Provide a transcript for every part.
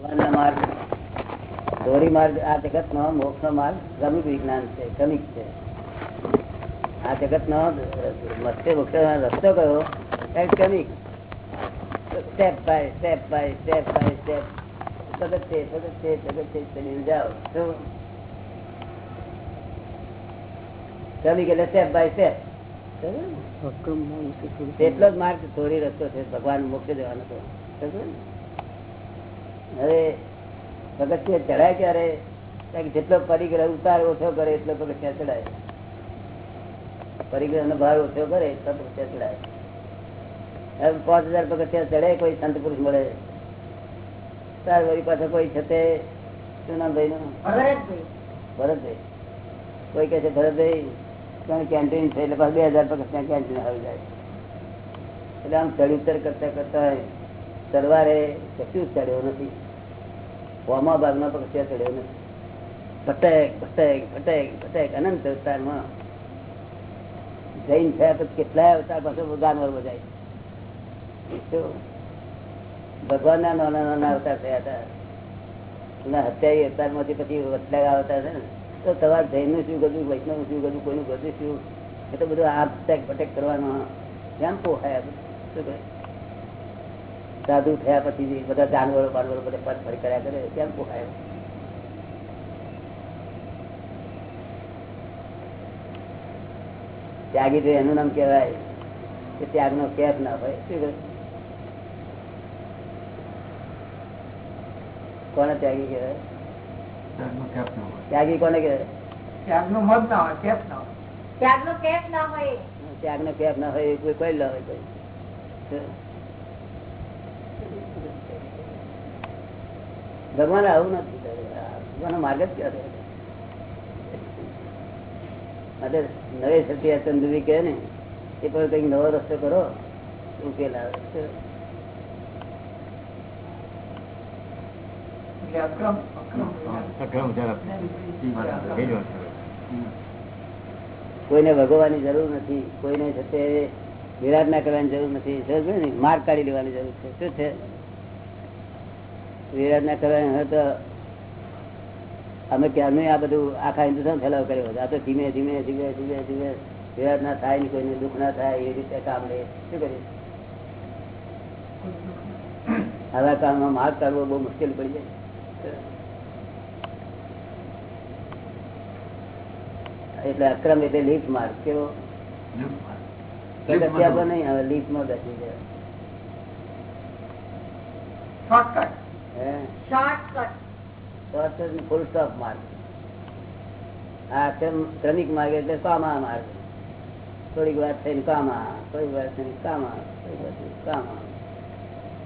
ભગવાનના માર્ગ. ધોરી માર્ગ આ જગત નો મોક્ષ નો માર્ગ ક્રમિક વિજ્ઞાન છે ક્રમિક છે. આ જગત નો મત્સ્ય મોક્ષ રસ્તો કયો? ક્રમિક step by step by step by step પગથિયે પગથિયે પગથિયે ચડીને જાઓ ક્રમિક એટલે સ્ટેપ બાય સ્ટેપ એટલો જ માર્ગ ધોરી રસ્તો છે ભગવાન મોક્ષ જવાનો તો. સમજો ને? હવે પગથિયા ચડાય ક્યારે? જેટલો પરિગ્રહ ઉતાર ઓછો કરે એટલો પગથિયા ચડાય પરિગ્રહ નો ભાર ઓછો કરે એટલો પગથિયા ચડાય પાંચ હજાર પગથિયા ચડે કોઈ સંત પુરુષ મળે. ત્યાર વળી પાસે કોઈ છે તે? શું નામ ભાઈ નું ભરતભાઈ. કોઈ કે છે ભરતભાઈ કેન્ટીન છે એટલે બે હજાર પગથિયા કેન્ટીન આવી જાય. એટલે આમ ચડ ઉતર કરતા કરતા તરવારે કશું ચડ્યો નથી. હોમા ભાગમાં પગથિયા ચડ્યો નથી. ભટક ભટક ભટક ભટક, અનંત અવતારમાં જૈન થયા પછી કેટલાય અવતાર પાછો જાનવર બજાય ભગવાન ના નાના નાના અવતાર થયા હતા. એના હત્યાવી અવતારમાંથી પછી વટલા અવતાર છે ને, તો તમારે જૈનનું શું કર્યું વૈષ્ણવનું શું કર્યું કોઈનું કર્યું શું? એ તો બધું આ ભટક ભટક કરવાનો કેમ પોહાય શું કહે? સાધુ થયા પછી બધા જાનવરો બાનવરો બધા પદ ફરી કર્યા કરે કેમ પોખાય ત્યાગી તો એનું નામ કહેવાય કે ત્યાગ નો કેપ ના હોય. કોને ત્યાગી કહેવાય? ત્યાગી કોને કહેવાય? ત્યાગનો મત ના હોય કેફ ના હોય. ત્યાગનો કેફ ના હોય. ત્યાગ નો કેપ ના હોય કોઈ કોઈ ના હોય કોઈ. ભગવાન આવું નથી ભગવાન માર્ગ જ ક્યાં માટે નવે સત્ય ચંદુભી કહે ને એ પણ કંઈક નવો રસ્તો કરો ઉકેલ આવે. અક્રમ કોઈને ભગવાની જરૂર નથી કોઈને છે વિરાટ ના કરવાની જરૂર નથી. માર્ગ કાઢી લેવાની જરૂર છે. શું છે? વિરાટના કરવાની હોય તો અમે ક્યારનું આ બધું આખા હિન્દુસ્તાન ફેલાવ કર્યો. આ તો ધીમે ધીમે ધીમે ધીમે ધીમે વિરાટ ના થાય ને કોઈને દુઃખ ના થાય એ રીતે કામ લે. શું કરીએ? આવા કામમાં માર્ગ કાઢવો બહુ મુશ્કેલ પડી જાય. એટલે અક્રમ એટલે લીફ માર્ગ કેવો? નહીં હવે લીફમાં બેસી જાય. ફૂલ સ્ટોપ માર્ગ આ ક્રમ- ક્રમિક માર્ગ એટલે કામા માર્ગ થોડીક વાર થઈને કામા થોડીક વાર થઈને કામા થોડીક વાત થઈને કામા.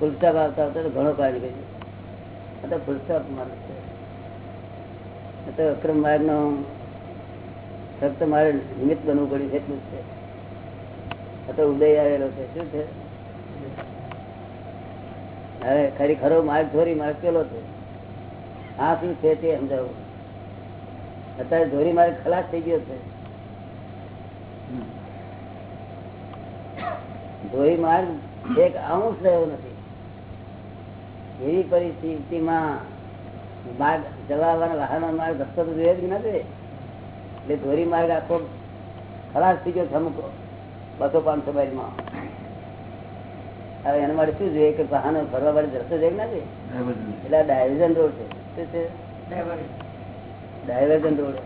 ફૂલ સ્ટોપ આવતા આવતા તો ઘણો કાઢી ગયો આ તો ફૂલ સ્ટોપ માર્ગ છે. આ તો અક્રમ માર્ગ નો ફક્ત મારે નિમિત્ત બનવું પડ્યું એટલું જ છે. આ તો ઉદય આવેલો છે. શું છે? હવે ખરી ખરો માર્ગ ધોરી માર્ગ પેલો છે. આ શું છે તે સમજાવું? અત્યારે ધોરી માર્ગ ખલાસ થઈ ગયો છે. ધોરી માર્ગ એક અંશ રહ્યો નથી. એવી પરિસ્થિતિમાં માર્ગ ચલાવવાના વાહનો માર્ગ રસ્તો તો જોઈએ જ નથી એટલે ધોરી માર્ગ આખો ખલાસ થઈ ગયો છે અમુક બસો પાંચસો માઇલમાં. હવે એના માટે શું જોઈએ? કે વાહનો ફરવા માટે રસ્તો જોઈએ ના જોઈએ? એટલે આ ડાયવર્ઝન રોડ છે. શું છે? ડાયવર્ઝન રોડ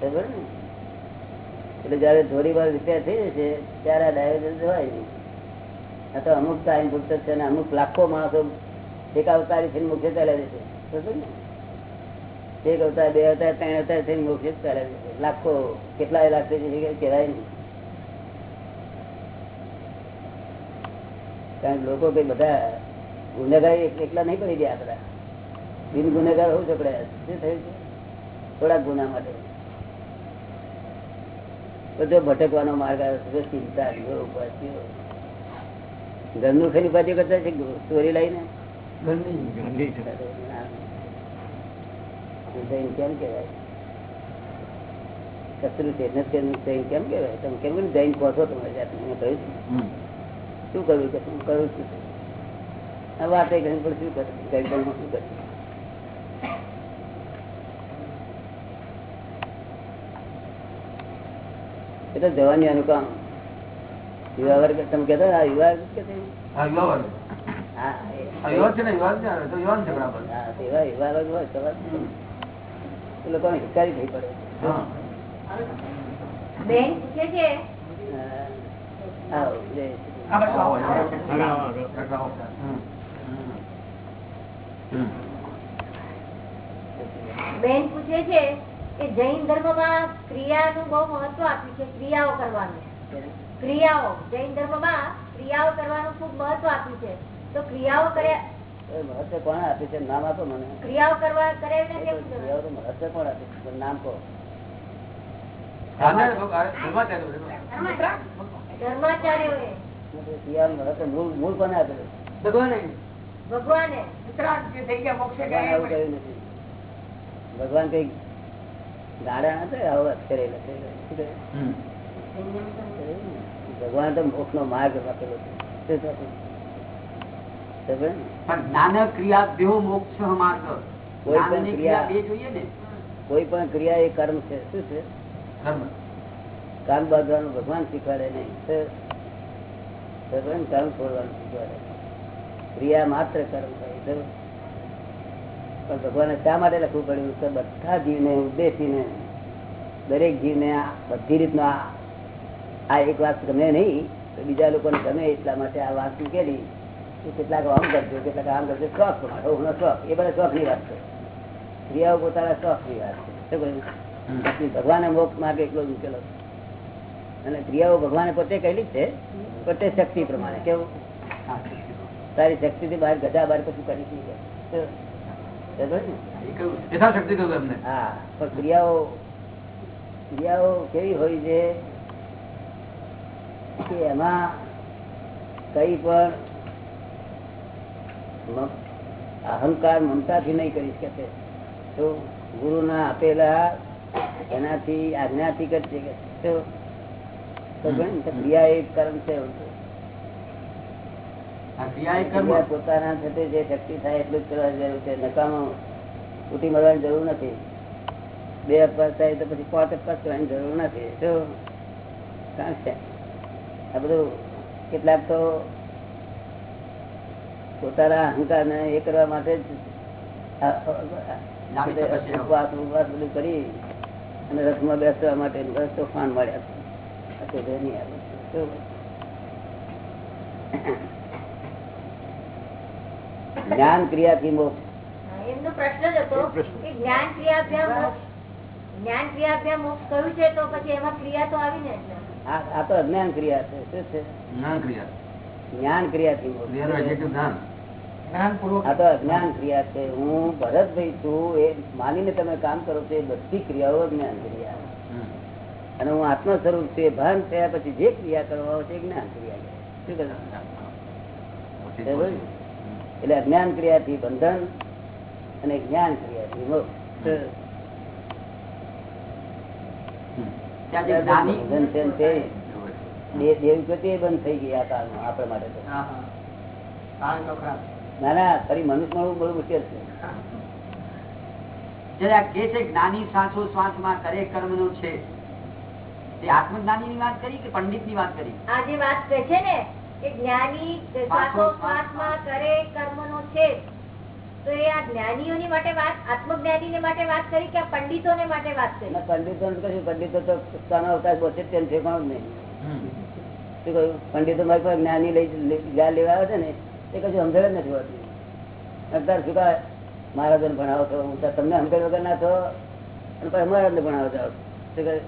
બરાબર ને? એટલે જયારે થોડી રિપેર થઈ જશે ત્યારે આ ડાયવર્ઝન જવાય નહીં આ તો અમુક ટાઈમ પૂરતો છે અને અમુક લાખો માણસો એક અવતારી થઈને મુખ્ય ચાલ્યા જશે બરાબર ને? એક અવતાર બે અવતાર ત્રણ અવતાર થઈને મુખ્ય ચાલ્યા જશે લાખો કેટલાય લાખ થઈ જશે કે કહેવાય નહીં. કારણ કે લોકો કઈ બધા ગુનેગાર એકલા નહીં પડી ગયા આપડા બિન ગુનેગાર હોવું છે શું થયું છે? થોડાક ગુના માટે. બધો ભટકવાનો માર્ગ આવે ચિંતા ઘરનું ખાલી ઉપાધિ કરતા છે ચોરી લઈને? કેમ કેવાય કચરું છે કેમ કેવાય તમે કેમ જઈને છો તમારી જાતને? કહ્યું. છે. શું કરવું કે શું કરું છું. આ વાતે પણ શું કરે? કઈ પણ શું કરે? એટલે જવાની અનુકામ યુવા વર્ગ તમે કેતા આ યુવા વર્ગ કે યુવા વર્ગ. હા, હા, યુવા છે ને, યુવા છે તો યુવાન ઝઘડા પર. એવા યુવા વર્ગ હોય તો એ લોકોને હિતકારી થઈ પડે. હા. બેન પૂછે છે? આવો, જય બેન પૂછે છે કે જૈન ધર્મમાં ક્રિયાનું બહુ મહત્વ આપ્યું છે ક્રિયાઓ કરવાનું. ક્રિયાઓ. જૈન ધર્મમાં ક્રિયાઓ કરવાનું ખૂબ મહત્વ આપ્યું છે. તો ક્રિયાઓ કર્યા મહત્વ કોણ આપે છે? નામ આપો મને. ક્રિયાઓ કરવા કરે મહત્વ કોણ આપે છે? નામ કહો. ધર્માચાર્ય. મૂળ મૂળ કોને આપેલું ભગવાને ભગવાને થઈ ગયા મોક્ષે ભગવાન ગયા આવું એ કહ્યું નથી. ભગવાન કઈ ગાડા નથી આવો. ભગવાન તો મોક્ષ નો માર્ગ આપેલો છે. કોઈ પણ ક્રિયા- ક્રિયા બે જોઈએ ને. કોઈ પણ ક્રિયા એ કર્મ છે. શું છે? કર્મ. કામ બાંધવાનું ભગવાન શીખવાડે નહીં. છોડવાનું ક્રિયા માત્ર કર્મ પણ ભગવાને શા માટે લખવું પડ્યું કે બધા જીવને ઉદ્દેશીને દરેક જીવને બધી રીતના આ એક વાત ગમે નહીં તો બીજા લોકોને ગમે એટલા માટે આ વાત મૂકેલી કેટલાક આમ કરજો કેટલાક આમ કરજો શોખ તમારો હું શોખ એ બધા શોખની વાત છે. ક્રિયાઓ પોતાના શોખની વાત છે? ભગવાને મોક્ષ માર્ગ એકલો જ મૂકેલો અને ક્રિયાઓ ભગવાને પોતે કહેલી જ પોતે શક્તિ પ્રમાણે કેવું? તારી શક્તિ થી બહાર ગધા બહાર કશું કરી શકે. ને? હા પણ ક્રિયાઓ ક્રિયાઓ કેવી હોય છે કે એમાં કઈ પણ અહંકાર મમતાથી નહીં કરી શકે. તો ગુરુના આપેલા એનાથી આજ્ઞાથી કરશે કે. ક્રિયા એ કર્મ છે પોતાના સાથે જે શક્તિ થાય એટલું જ કરવા જરૂર છે. નકામો ઉઠી મળવાની જરૂર નથી. બે અપવાસ થાય તો પછી પાંચ અપવાસ કરવાની જરૂર નથી. શું આ બધું કેટલાક તો પોતાના અહંકાર ને એ કરવા માટે જ. ઉપવાસ ઉપવાસ બધું કરી અને રથમાં બેસવા માટે તોફાન મળ્યા આ ક્રિયા? જ્ઞાન ક્રિયાથી મોક્ષ એમનો પ્રશ્ન જ હતો કે જ્ઞાન ક્રિયાભ્યામ મોક્ષ જ્ઞાન ક્રિયાભ્યામ મોક્ષ કયું છે તો પછી એમાં ક્રિયા તો આવી ને આ આ તો અજ્ઞાન ક્રિયા છે. શું છે? જ્ઞાન ક્રિયા. જ્ઞાન મોક્ષ. જ્ઞાન? આ તો અજ્ઞાન ક્રિયા છે. હું ભરતભાઈ છું. એ માનીને તમે કામ કરો છો. એ બધી ક્રિયાઓ અજ્ઞાન ક્રિયા. અને હું આત્મ સ્વરૂપ છું એ ભાન થયા પછી જે ક્રિયા કરવા છે જ્ઞાન ક્રિયા શું કહ્યું? એટલે અજ્ઞાન ક્રિયાથી બંધન અને જ્ઞાન ક્રિયાથી મોક્ષ. છે ને તે દે- દેવી બંધ થઈ ગઈ આ કાળમાં આપણા માટે હા હા. કાળ ના ના ફરી મનુષ્ય મળવું બહુ મુશ્કેલ છે. જયારે આ કે છે જ્ઞાની શ્વાસો શ્વાસમાં કરે કર્મનો છે. તે આત્મજ્ઞાની ની વાત કરી કે પંડિતની વાત કરી? આ જે વાત કહે છે ને કે જ્ઞાની કરે કર્મ નો છે તો એ આ જ્ઞાનીઓની માટે વાત આત્મજ્ઞાની માટે વાત કરી કે આ પંડિતોને માટે વાત કરી? અને પંડિતો કશું પંડિતો તો પોતાનો અવતાર બોસે તેમ છે પણ નહીં. શું કહ્યું? પંડિતો મારી પાસે જ્ઞાની લઈ લઈ- લેવા આવે છે ને એ કશું સમજણ જ નથી હોતી. અત્યારે શું કહે? મહારાજને ભણાવો છો હું તમને સમજણ વગર ના થો અને મહારાજને ભણાવો છો શું કહે?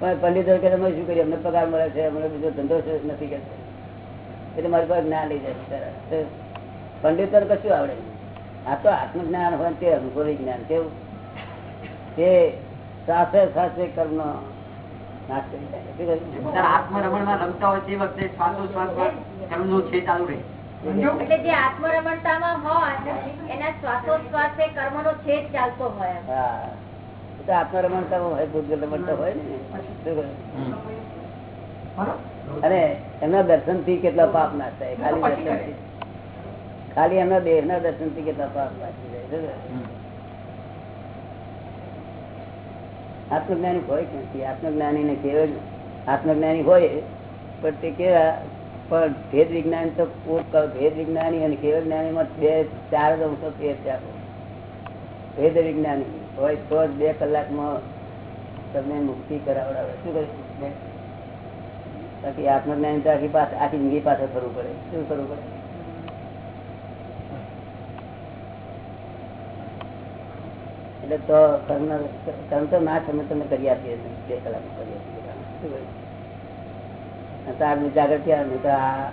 પણ પંડિતો કે તમે શું કરીએ અમને પગાર મળે છે અમને બીજો ધંધો છે નથી કે એટલે મારી પાસે જ્ઞાન લઈ જાય પંડિતો કશું આવડે આ તો આત્મજ્ઞાન હોય તે અનુભવી જ્ઞાન કેવું તે સાથે સાથે કર્મ નાશ કરી નાખે. શું કહ્યું? જયારે આત્મરમણમાં રમતા હોય તે વખતે શ્વાસો શ્વાસમાં કર્મનો છે ચાલુ રહે. એટલે જે આત્મરમણતામાં હોય એના શ્વાસોશ્વાસે કર્મનો છેદ ચાલતો હોય. તો આત્મરમણતા હોય ભૂતગલ રમણતા હોય ને? અને એમના દર્શનથી કેટલા પાપ થાય? ખાલી દર્શનથી ખાલી એમના દેહ ના દર્શનથી કેટલા પાપ વાંચી જાય આત્મજ્ઞાની હોય કે નથી? આત્મજ્ઞાની ને કેવળ આત્મજ્ઞાની હોય પણ તે કેવા? પણ ભેદ વિજ્ઞાન તો ભેદ વિજ્ઞાની અને કેવ જ્ઞાની માં બે ચાર જ અંશો ફેર છે ભેદ વિજ્ઞાની. હોય તો જ બે કલાકમાં તમને મુક્તિ કરાવડાવે. શું કરે બાકી આત્મજ્ઞાન તો આખી પાસે આખી જિંદગી પાસે ફરવું પડે. શું કરવું પડે? એટલે તો કર્મ તો ના તમે તમે કરી આપીએ બે કલાક કરી આપીએ શું કર્યું જાગૃત થયા તો આ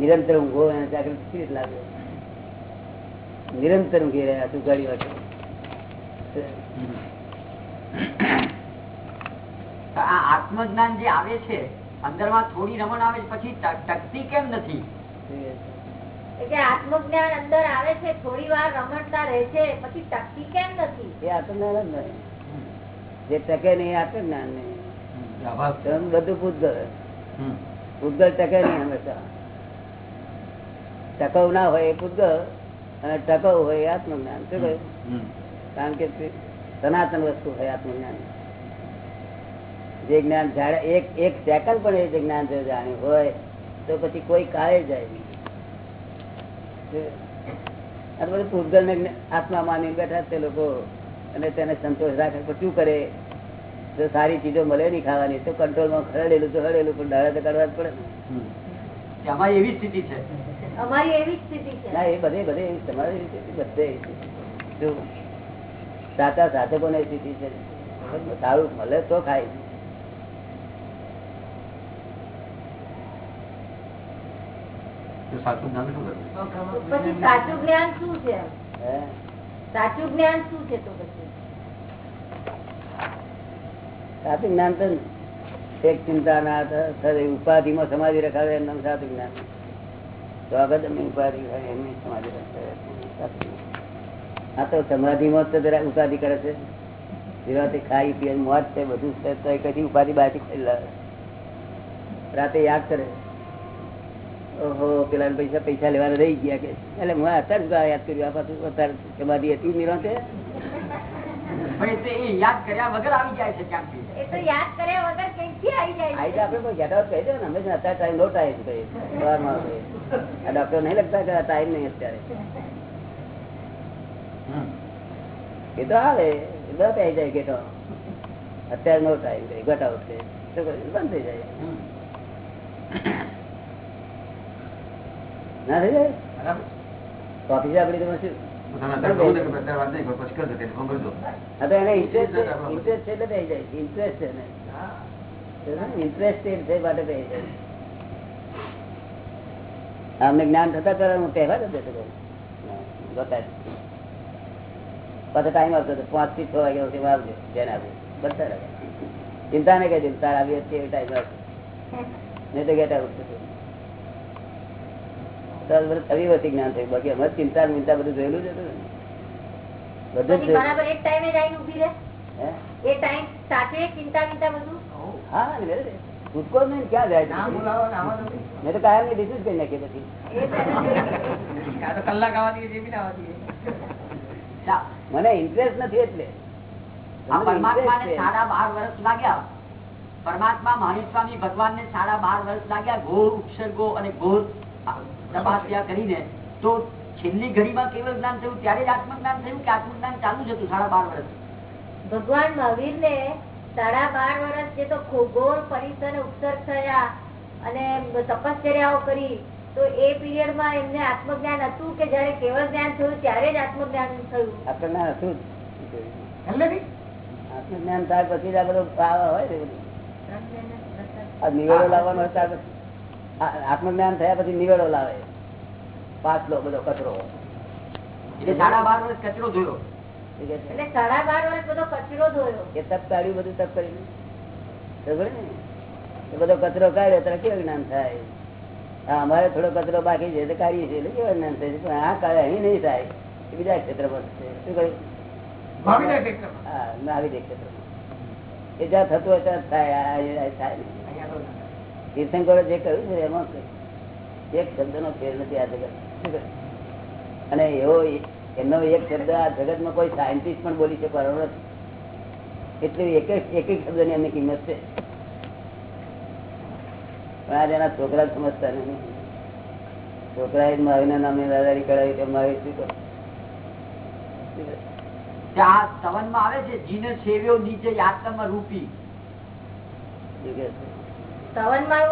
નિરંતર ઊંઘો જાગૃત કેવી રીતે લાગે? નિરંતર ઊંઘી રહ્યા તું ગાડી આ આત્મજ્ઞાન જે આવે છે અંદરમાં થોડી રમણ આવે પછી ટકતી કેમ નથી? એટલે આત્મજ્ઞાન અંદર આવે છે થોડી વાર રમણતા રહે છે પછી ટકતી કેમ નથી? એ આત્મજ્ઞાન જ નહીં જે ટકે નહીં આત્મજ્ઞાન નહીં. અભાવ છે. તમે બધું પૂતગલ. હમ. ટકે નહીં હંમેશા. ટકાઉ ના હોય એ પૂતગલ અને ટકવ હોય એ આત્મજ્ઞાન. શું કહ્યું. કારણ કે સનાતન વસ્તુ હોય આત્મજ્ઞાન જે જ્ઞાન જાણે એક એક સેકન્ડ પણ એ જે જ્ઞાન જો જાણ્યું હોય તો પછી કોઈ કાળે જાય નહીં. આ બધું પૂતગલ ને આત્મા માની બેઠા તે લોકો અને તેને સંતોષ રાખે. પણ શું કરે? જો સારી ચીજો મળે નહીં ખાવાની તો કંટ્રોલમાં હરડેલું તો હરડેલું પણ ડાળા તો કરવા જ પડે ને. અમારી એવી સ્થિતિ છે. અમારી એવી સ્થિતિ છે. ના એ બધે બધે તમારી બધે એવી સ્થિતિ. જો સાચા સાધકો ને સ્થિતિ છે. સારું મળે તો ખાય. સાચું જ્ઞાન શું કરવું? પછી સાચું જ્ઞાન શું છે? સાચું જ્ઞાન શું છે તો પછી? સાચું જ્ઞાન તો એક ચિંતા ના થાય ઉપાધિ માં સમાધિ રખાવે એમ નામ સાચું જ્ઞાન. સ્વાગત એમની ઉપાધિ હોય એમની સમાધિ રખાવે. આ તો સમાધિ માં તો જરા ઉપાધિ કરે છે. જેવાથી ખાઈ પીએ મોત છે બધું છે કદી ઉપાધિ બહારથી ખાઈ લાવે રાતે યાદ કરે. ઓહો પેલા પૈસા પૈસા લેવાના રહી ગયા કે. એટલે હું અત્યારે જ યાદ કર્યું આ પાછું અત્યારે સમાધિ હતી નિરાંતે યાદ કર્યા વગર આવી જાય છે ડોક્ટર નહીં લગતા કે ટાઈમ નહીં અત્યારે. એ તો આવે બધા આવી જાય ગેટો અત્યારે નો ટાઈમ કહે ગટ આઉટ કહે બંધ થઈ જાય. ના થઈ આપડી શું? છે છે છે છે થઈ જાય. અમને જ્ઞાન થતા કરવાનું હું તહેવાર જ હતો. બતાય પાછો ટાઈમ આવતો હતો પાંચથી છ વાગ્યા સુધી આવજો જેને આવજો બધા રહ્યા. ચિંતા નહીં કહેજો ચિંતા આવી હતી એ ટાઈમ આવશે. નહીં તો ગેટ આઉટ થતું તો આ બધું થવી વતી જ્ઞાન થયું. બાકી અમારે ચિંતા ચિંતા બધું જોયેલું જ હતું બધું જ હે? એ ટાઈમ સાથે ચિંતા ચિંતા બધું? હા છૂટકો નહીં ક્યાં જાય. મેં તો કાયમની ડિસ્યુઝ કરી નાખી પછી. એ તો કાં તો કલાક આવવા દઈએ, મને ઇન્ટરેસ્ટ નથી એટલે. પરમાત્મા interest ને છે. સાડા બાર વર્ષ લાગ્યા. પરમાત્મા મહાવીર સ્વામી ભગવાન ને સાડા બાર વર્ષ લાગ્યા ઘોર ઉપસર્ગો અને ઘોર તપાસ્યા કરીને. તો છેલ્લી ઘડીમાં કેવળ જ્ઞાન થયું? ત્યારે જ આત્મજ્ઞાન થયું કે આત્મજ્ઞાન ચાલુ જ હતું સાડા બાર વર્ષ? ભગવાન મહાવીર ને સાડા બાર વર્ષ જે તો ઘોર પરિસર ઉપસર્ગ થયા અને તપશ્ચર્યાઓ કરી. તો એ પીરિયડમાં એમને આત્મજ્ઞાન હતું કે જયારે કેવળ જ્ઞાન થયું ત્યારે જ આત્મજ્ઞાન થયું? આપણને હતું આત્મજ્ઞાન થાય પછી આ બધો ભાવ હોય ને બધું. નિવેડો લાવવાનો હોય ત્યાર પછી આત્મજ્ઞાન થયા પછી નિવેડો લાવે. પાછલો બધો કચરો. એટલે સાડા બાર વર્ષ કચરો જોયો એટલે સાડા બાર વર્ષ બધો કચરો ધોયો. એ તપ કાઢ્યું બધું તપ કર્યું ને? એ બધો કચરો કાઢ્યો ત્યારે કેવું જ્ઞાન થાય? અમારે થોડો કચરો બાકી છે તો કાઢીએ છીએ. એટલે કેવા જ્ઞાન થાય પણ આ કાઢે અહીં નહીં થાય. એ બીજા પર છે. શું કહ્યું. હા નાવી દે ક્ષેત્રમાં એ જ્યાં થતું હોય ત્યાં થાય થાય ના. તીર્થંકરો જે કહ્યું છે એમાં એક શબ્દ નો ફેર નથી આ જગત. અને એવો એમનો એક શબ્દ આ જગતમાં કોઈ સાયન્ટિસ્ટ પણ બોલી શકવાનો નથી. એટલી એક એક એક એક શબ્દની એમની કિંમત છે. પણ આજે એના છોકરા જ સમજતા નથી. છોકરાએ જ માવીના નામે દાદારી કરાવી કે માવી શું કરું? ત્યાં આ સવનમાં આવે છે જીને સેવ્યો નીચે યાતમ રૂપી.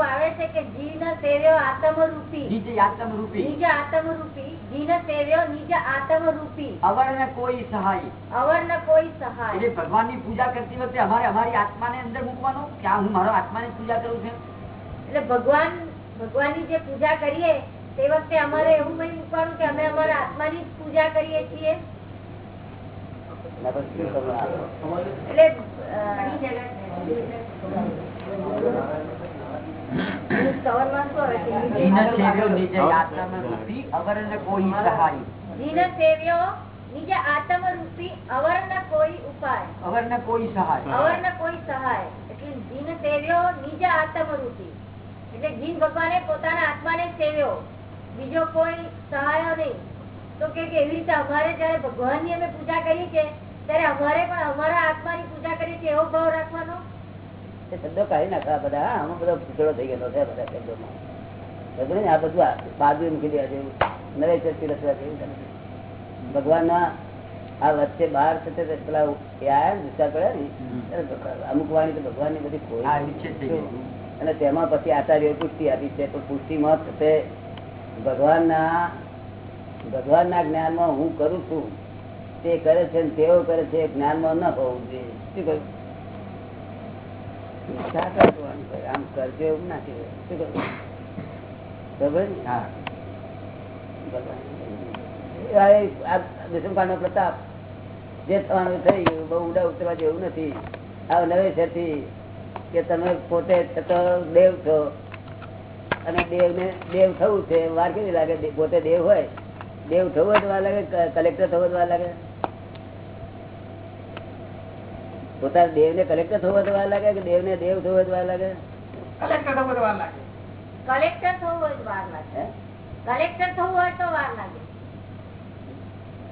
આવે છે કે જીન સેવ્યો આત્મ રૂપી. નીચે યાતમ રૂપી. નિજ આત્મ રૂપી. જીન સેવ્યો નિજ આત્મ અવર ને કોઈ સહાય. અવર ને કોઈ સહાય. એટલે ભગવાનની પૂજા કરતી વખતે અમારે અમારી આત્માને અંદર મૂકવાનું? કે આ હું મારો આત્માની પૂજા કરું છું એટલે ભગવાન ભગવાનની જે પૂજા કરીએ તે વખતે અમારે એવું નહીં મૂકવાનું કે અમે અમારા આત્માની જ પૂજા કરીએ છીએ? એટલે? જીને સેવ્યો કોઈ નિજ આત્મ એટલે જીન ભગવાને પોતાના આત્માને સેવ્યો. બીજો કોઈ સહાયો નહીં. તો કે કે એવી રીતે અમારે જયારે ભગવાનની અમે પૂજા કરીએ છીએ ત્યારે અમારે પણ અમારા આત્માની પૂજા કરીએ છીએ એવો ભાવ રાખવાનો? શબ્દો કાઢી નાખવા બધા આમાં બધો પૂછડો થઈ ગયેલો છે બધા શબ્દોમાં. ને? આ બધું બાજુ મૂકી દેવા જેવું. નવે ચરતી રચવા જેવું ભગવાનના આ વચ્ચે બાર પેલા આયા ને પડ્યા ને? અમુક વાણી તો ભગવાનની બધી ખોઈ. અને તેમાં પછી આચાર્ય પુષ્ટિ આપી છે. તો પુષ્ટિમાં છે તે ભગવાનના ભગવાનના જ્ઞાનમાં હું કરું છું. તે કરે છે તેઓ કરે છે જ્ઞાનમાં ન હોવું જોઈએ. શું કહ્યું? પ્રતાપ જે થવાનું થઈ બહુ ઊંડા ઉતરવા જેવું નથી. આ નવેસરથી કે તમે પોતે દેવ છો. અને દેવ ને દેવ થવું છે વાર કેવી લાગે? પોતે દેવ હોય. દેવ થવું જ વાર લાગે? કલેક્ટર થવું જ વાર લાગે? પોતાના દેવ ને કલેક્ટર થવું જ વાર લાગે કે દેવ ને દેવ થવું જ વાર લાગે? કલેક્ટર તો બધું વાર લાગે. કલેક્ટર થવું હોય તો વાર લાગે. કલેક્ટર થવું હોય તો વાર લાગે.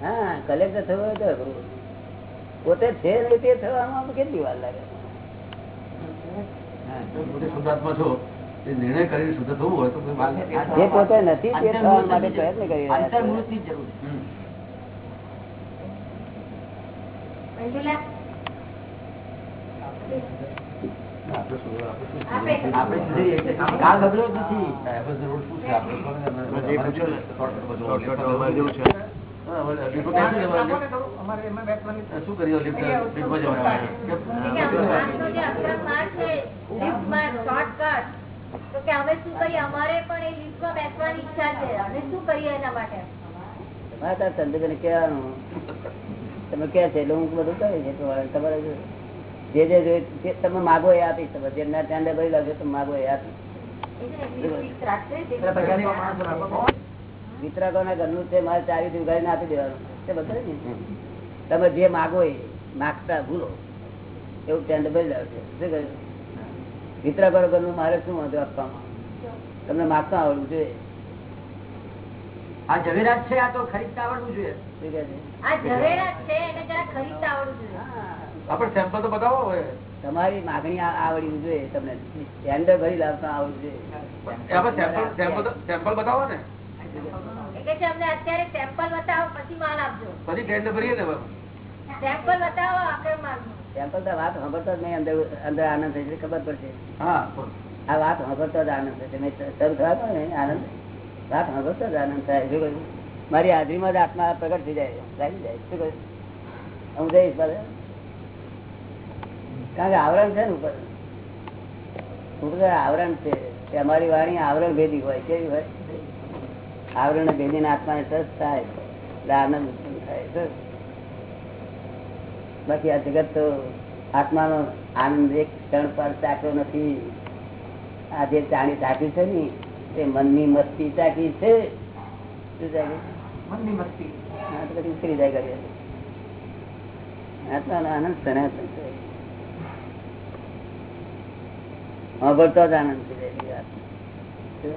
હા કલેક્ટર થવું હોય તો પોતે છે તે થવામાં કેટલી વાર લાગે? પોતે શુદ્ધાત્મા છો એ નિર્ણય કરીને શુદ્ધ થવું હોય તો. જે પોતે નથી તે થવા માટે પ્રયત્ન કરી રહ્યા છે. જરૂર આપણે શું- આપણે શું આપણે- આપણે સુધરીએ છીએ. કાળ બગડ્યો જ નથી. આપણે જરૂર શું છે? આપણે કોને- જે પૂછ્યું ને, શોર્ટકટ બધું. શોર્ટકટ અમારે જેવું છે. હા, હવે લિફ્ટમાં બેસી જવાનું. આપણને થોડું અમારે એમાં બેસવાની શું કરીએ લિફ્ટ લિફ્ટમાં જવાનું કે આપનો જે અક્રમ માર્ગ છે લિફ્ટમાં શોર્ટકટ તો કે અમે શું કરીએ? અમારે પણ એ લિફ્ટમાં બેસવાની ઈચ્છા છે. અમે શું કરીએ એના માટે? તમારે તાર ચંદ્રભાઈને કહેવાનું. તમે કે છે એટલે હું બધું કરી છે તમારે જે જે જે તમે માગો એ આપીશ. તમે જે ના ટેન્ડર ભરી લાવશો તમે માગો એ આપીશ. છે ને, ઘરનું છે મારે ચાવી ઉગાડીને આપી દેવાનું. તે બધું ને તમે જે માગો એ માગતા ભૂલો. એવું ટેન્ડ ભરી લાવશે શું કહ્યું? વિતરકો ઘરનું મારે શું વાંધો આપવામાં? તમને માગતા આવડવું જોઈએ. આ ઝવેરાત છે આ તો ખરીદતા આવડવું તમારી માગણી આવડવી જોઈએ તમને ટેન્ડર ભરી લાવતા આવડવું જોઈએ. સેમ્પલ બતાવો ને. કે છે અમને અત્યારે સેમ્પલ બતાવો પછી માલ આપજો. પછી ટેન્ડર ભરીએ ને હવે. સેમ્પલ બતાવો અક્રમ માર્ગનું સેમ્પલ તો વાત સાંભળતો જ નહીં અંદર અંદર આનંદ થાય ખબર પડશે. હા આ વાત સાંભળતો જ આનંદ થાય મેં શરૂ થયો ને આનંદ? વાત સાંભળતો જ આનંદ થાય શું કહ્યું? મારી હાજરીમાં જ આત્મા પ્રગટ થઈ જાય લાગી જાય. શું કહ્યું? હું જઈશ. કારણ કે આવરણ છે ને ઉપર. ઉપર આવરણ છે. કે અમારી વાણી આવરણ ભેદી હોય કેવી હોય? આવરણ ભેદી ને આત્માને ટચ થાય એટલે આનંદ ઉત્પન્ન થાય. બાકી આ જગત તો આત્માનો આનંદ એક ક્ષણ પર ચાખ્યો નથી. આ જે ચાણી ચાકી છે ને તે મનની મસ્તી ચાકી છે. શું ચાકી? મનની મસ્તી. હા, તો પછી ઉતરી જાય કરીએ આત્માનો આનંદ સનાતન છે. સાંભળતો જ આનંદ વાત.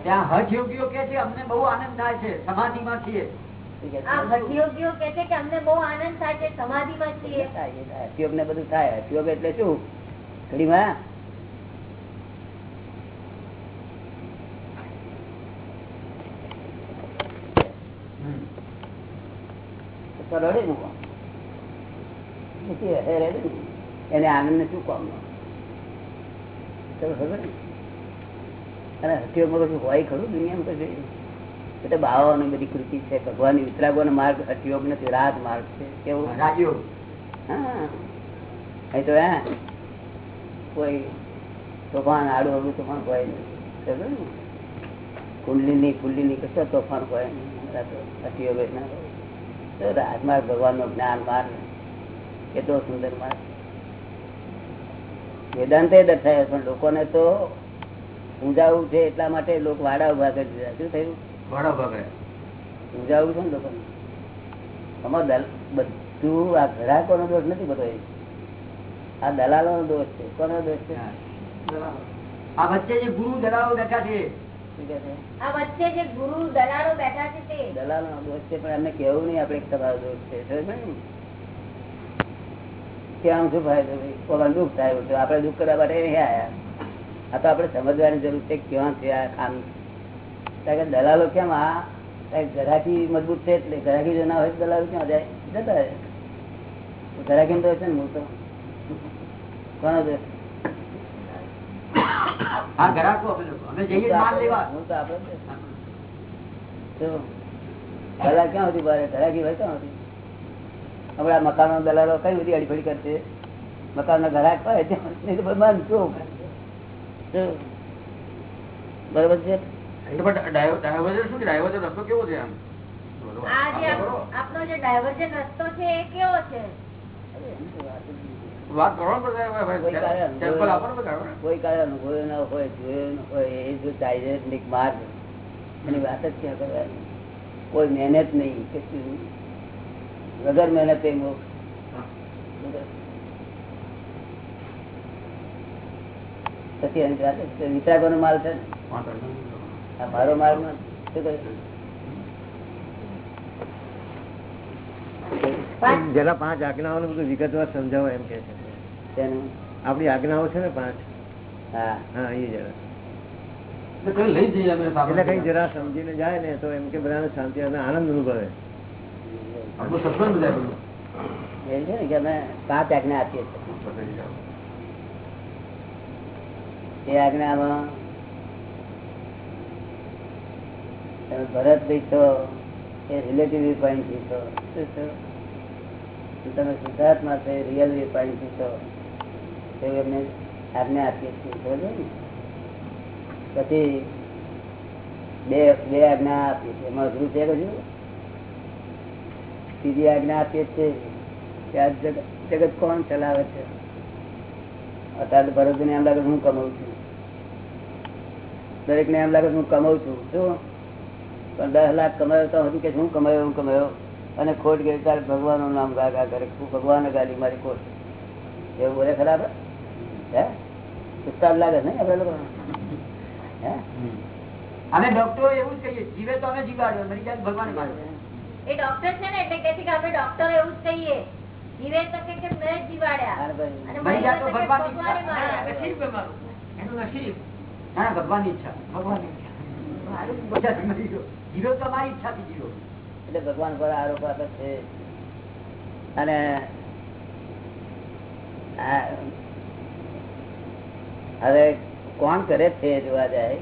ત્યાં હઠ યોગીઓ કે છે અમને બહુ આનંદ થાય છે સમાધિમાં છીએ. શું કહે છે? આ હઠયોગીઓ કે છે કે અમને બહુ આનંદ થાય છે સમાધિમાં છીએ. એને આનંદ ને શું? કામ? ખબર ને અને હઠયોગમાં કશું હોય ખરું? દુનિયામાં કશું એટલે બાવાની બધી કૃતિ છે. ભગવાનની વિતરાગોનો માર્ગ હઠયોગ નથી. રાગ માર્ગ છે. કેવું? રાજયોગ હા. તો હે. કોઈ તોફાન આડું અડું તોફાન કોઈ નહીં? કુંડલીની ફુલ્લીની કશો તોફાન હોય નહીં. ના હોય. તો રાજમાર્ગ ભગવાનનો જ્ઞાન માર્ગ કેટલો સુંદર માર્ગ. વેદાંતે દર્શાવ્યો પણ લોકોને તો ઊંઝાવું છે એટલા માટે લોકો વાડા ઊભા કરી દીધા. શું થયું? વાડા ઊભા કર્યા. ઊંઝાવું છે ને લોકો અમારે બધું આ ગ્રાહકો નો દોષ નથી બધો આ દલાલો નો દોષ છે. કોનો દોષ છે? આ વચ્ચે જે ગુરુ દલાલો બેઠા છે. આ વચ્ચે જે ગુરુ દલાલો બેઠા છે તે. દલાલો નો દોષ છે પણ એમને કેવું નહીં આપણે તમારો દોષ છે. ને? શું ફાયદો? ભાઈ કોઈમાં દુઃખ થાય તો આપણે દુઃખ કરવા માટે અહીં આયા આ તો આપણે સમજવાની જરૂર છે ક્યાં છે આ ખામ કારણ કે દલાલો કેમ આ કારણ કે ગ્રાહકી મજબૂત છે એટલે ગ્રાહકી જો ના હોય દલાલો ક્યાં જાય? જતા રહે. ગ્રાહકી તો છે ને હું તો. કોનો દોષ મકાન. તો દલાલ કઈ બધી અડીફડી કરશે? મકાન ના ઘરાક હોય ત્યાં બંધ? બરોબર છે? એટલે પણ ડાયવ- ડાયવર્જન શું છે ડાયવર્જન રસ્તો કેવો છે આમ? આ જે આપ- આપનો જે ડાયવર્જન રસ્તો છે એ કેવો છે? વાત કરો ને બધા ભાઈ, કોઈ કાળે અનુભવ્યો ના. હોય જોયો ના હોય એ જો ડાયરેક્ટ માર્ગ. એની વાત જ ક્યાં કરવાની? કોઈ મહેનત નહીં કશું નહીં. વગર મહેનત એ મોક્ષ પછી એની વાત જ છે. વિતરાગોનો માલ છે મારો માલ કહ્યું? પાંચ- જેના પાંચ આજ્ઞાઓનું બધું વિગતવાર સમજાવો એમ કે છે. આપડી આજ્ઞાઓ છે ને પાંચ? હા. હા એ જરા. એટલે કઈ લઈ જઈએ અમે એટલે કઈ જરા સમજીને જાય ને તો એમ કે બધાને શાંતિ અને આનંદ અનુભવે. આપણું સત્સંગ બધા. એ છે ને કે અમે પાંચ આજ્ઞા આપીએ છીએ. એ આજ્ઞામાં તમે ભરતભાઈ છો એ રિલેટિવ પોઈન્ટથી છો. શું છો? તમે સિદ્ધાર્થમાં છો એ રિયલ પોઈન્ટથી છો? એવું એમને આજ્ઞા આપીએ છીએ સમજો ને? પછી બે બે આજ્ઞા આપીએ છીએ. એમાં શું છે કશું સીધી આજ્ઞા આપીએ છીએ કે આ જગત જગત કોણ ચલાવે છે? અત્યારે ભરતને એમ લાગે હું કમાવું છું. દરેક ને એમ લાગે હું કમાઉં છું. શું પણ દસ લાખ કમાયો તો હજુ કે હું કમાયો હું કમાયો. અને ખોટ ગઈ ત્યારે ભગવાનનું નામ ગા કરે. હું ભગવાન ગાડી મારી ખોટ. એવું બોલે ખરાબ? હે? ઉસ્તાદ લાગે ને આપડે લોકો હે? અમે ડોક્ટરો એવું જ કહીએ જીવે તો અમે જીવાડ્યો મરી જાય ભગવાન એ ડોક્ટર છે ને એટલે કે આપણે ડોક્ટરો એવું જ કહીએ. જીવે તો કે કે મેં જીવાડ્યા. અને મરી જાય તો મરી જાય તો કે ભગવાનની ભગવાને ઈચ્છા. માર્યા. નસીબ એનું નસીબ ના ઈચ્છા ઈચ્છાથી એટલે ભગવાન પર આરોપ આપે છે. અને હવે કોણ કરે છે જોવા જાય?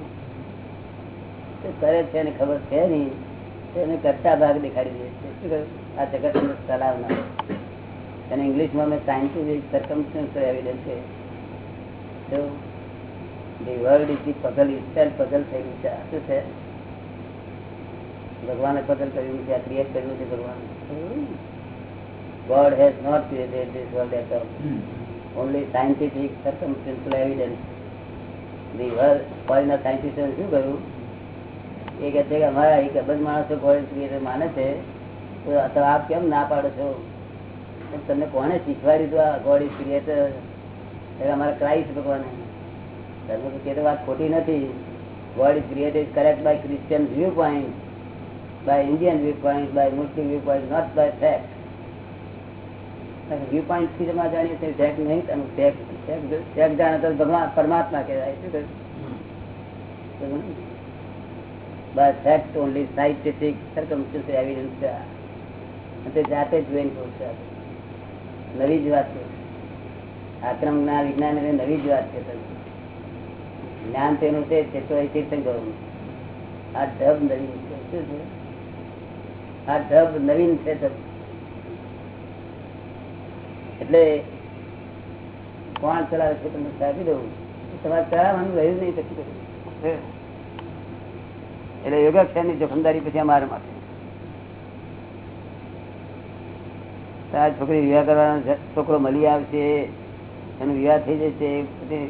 તો કરે છે ને ખબર છે નહીં. એને કરતા ભાગ દેખાડી દે છે. આ જગત ચલાવનાર અને ઇંગ્લિશમાં મેં સાયન્ટિફિક સર્કમસ્ટન્સ એવિડન્સ છે તો ધી વર્લ્ડ ધી આ ભગવાને પઝલ કર્યું છે ક્રિએટ કર્યું છે ભગવાન? God has not created this world at all. Only scientific circumstantial evidence. The world, foreigner scientists એ શું કર્યું? એ કહે છે કે અમારા એક અબજ માણસો ગોડ ક્રિએટર માને છે તો આ આપ કેમ ના પાડો છો? તમને કોને શીખવાડ્યું હતું આ ગોડ ઇઝ ક્રિએટર અમારા ક્રાઇસ્ટ ભગવાને. તમે વાત ખોટી નથી. World created correct by Christian viewpoint by Indian viewpoint by Muslim viewpoint not by fact view પોઈન્ટથી તમારે જાણીએ છીએ ફેક્ટ નહીં તમે ફેક્ટ ફેક્ટ જાણે તો પરમાત્મા કહેવાય. શું કહ્યું? fact only, scientific circumstantial evidence છે તે જાતે જ જોઈને કહું નવી જ વાત છે. આક્રમ ના વિજ્ઞાન નવી જ વાત છે જ્ઞાન તેનું છે તો એ કીર્તન કરવું આ ઢબ નવીન છે. શું છે? આ ઢબ નવીન છે એટલે કોણ ચલાવે છે તમને આપી દઉં. તમારે ચલાવવાનું રહ્યું નહીં પછી. એટલે યોગાક્ષરની જોખમદારી પછી અમારા માટે તારા છોકરી વિવાહ કરવાનો છોકરો મળી આવશે, એનો વિવાહ થઈ જશે.